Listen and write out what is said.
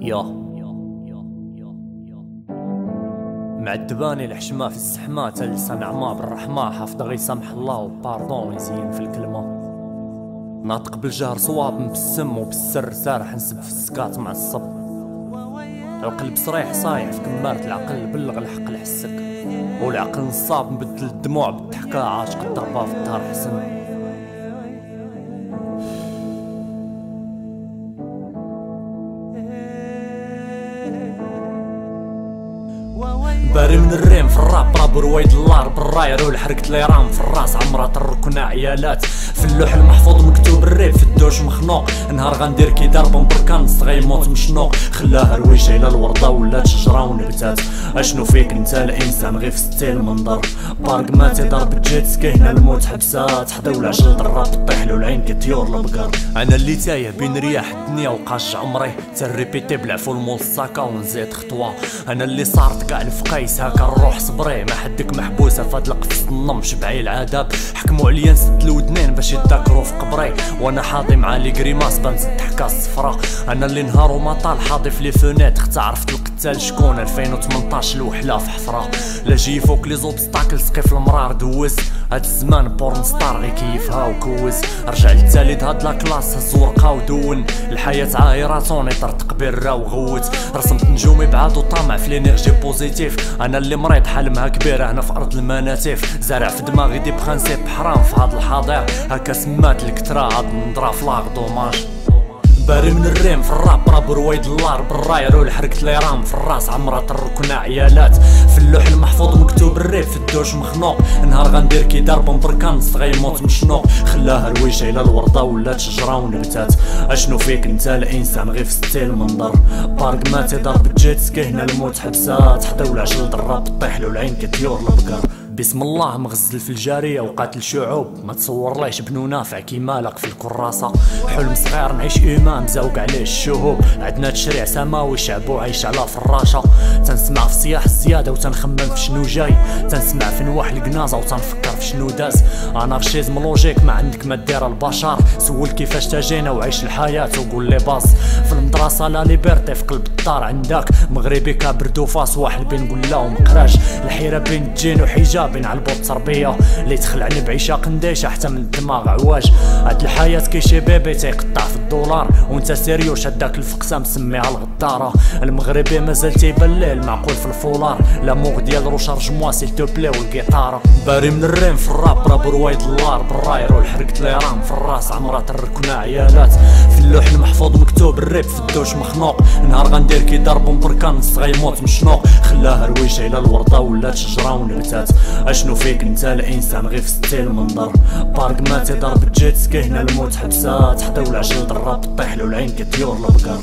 يا معدباني الحشمة في السحمة تلسان عما بالرحمة حافظ غي سامح الله وباردون يزين في الكلمة. ناطق بالجهر صواب بالسم وبالسر سارح نسب في السكات مع الصب. القلب صريح صايح في كمارة العقل بلغ الحق لحسك والعقل نصاب نبدل الدموع بالضحكة عاشق الضربة في الدار حسن. باري من الريم في الراب راب رويد اللار بالراير والحركة ليران في الراس. عمرها تركنا عيالات. في اللوح المحفوظ مكتوب الريب في الدوش مخنوق. نهار غندير كي ضرب بركان يموت مشنوق. خلاها رويشه إلى الوردة ولات شجرة ونبتات أشنو فيك أنت؟ الإنسان غير في ستيل منظر بارك ماتي ضرب جيت سكينا الموت حبسات. حدا ولا عجل ضراب طيح له العين كطيور البقر أنا اللي تايه بين رياح الدنيا وقاش عمري. تريبيتي بالعفو المول الساكا ونزيد خطوة. أنا اللي صارت كاع الفقيس هكا الروح صبري. ما حدك محبوسة فهاد القفص النم شبعي العذاب. حكموا عليا نسد الودنين باش يتذكروا في قبري. وأنا حاضي مع لي كريماس بنسد حكا الصفرا أنا اللي نهار وما طال حاضي في لي فونيت تعرفت القتال. شكون 2018 الوحله في حفرة. لا جي فوق لي زوبستاكل سقي في المرار دوز. هاد الزمان بورن ستار غي كيفها وكوز. رجع للتاليد هاد لا كلاس هز ورقه ودون. الحياة عايرة طر تقبير را وغوت. رسمت نجومي بعاد وطامع في لينيرجي بوزيتيف. أنا اللي مريض حلمها كبيرة هنا في أرض المناتيف. زارع في دماغي دي برانسيب حرام في هاد الحاضر. هكا سمات الكترا هاد النضرا فلاغ دوماج باري من الريم في الراب راب رويد اللار. بالراير والحركة ليرام في الراس عمرها تركنا عيالات. في اللوح المحفوظ مكتوب الريب في الدوش مخنوق. نهار غندير كي ضرب بركان يموت مشنوق. خلاها رويشة إلى الوردة ولات شجرة ونبتات أشنو فيك أنت؟ الإنسان غير في ستيل منظر. بارك ماتي ضرب جيت سكي هنا الموت حبسات. حدا ولا عجل ضرب طيح له العين كطيور البقر بسم الله مغزل في الجارية وقاتل شعوب. ما تصور ليش بنو نافع كيما لق في الكراسة. حلم صغير نعيش إمام زوق عليه الشهوب. عندنا تشريع سماوي شعبو عايش على فراشة. تنسمع في صياح الزيادة وتنخمم في شنو جاي. تنسمع في نواح القنازة وتنفكر في شنو داز. أنارشيزم لوجيك ما عندك ما دير البشر. سول كيفاش تجينا وعيش الحياة وقول لي باص. في المدرسة لا ليبرتي في قلب الدار عندك. مغربي كابردو فاس واحد بين نقول لهم قراش. الحيرة بين الجين وحجاب بين على البوط تربيه اللي تخلعني بعيشه قنديشه حتى من الدماغ. عواج هاد الحياة كي شي بيبي تيقطع في الدولار. وانت سيريو شداك الفقسة مسميها الغدارة. المغربي مازال تيبان ليه المعقول في الفولار. لاموغ ديال روشارج موا سيل تو بلاي والقيطاره باري من الريم في الراب راب رويد اللار. بالراير والحرقت ليران في الراس. عمرها تركنا عيالات. في اللوح المحفوظ مكتوب الريب في الدوش مخنوق. نهار غندير كي ضرب بركان غيموت مشنوق. خلاها رويشه إلى الوردة ولات شجره ونبتات أشنو فيك أنت؟ الإنسان غير في ستيل منظر بارك ماتي ضرب جيت سكي هنا الموت حبسات حتى ولا عجل ضرب طيح له العين كطيور البقر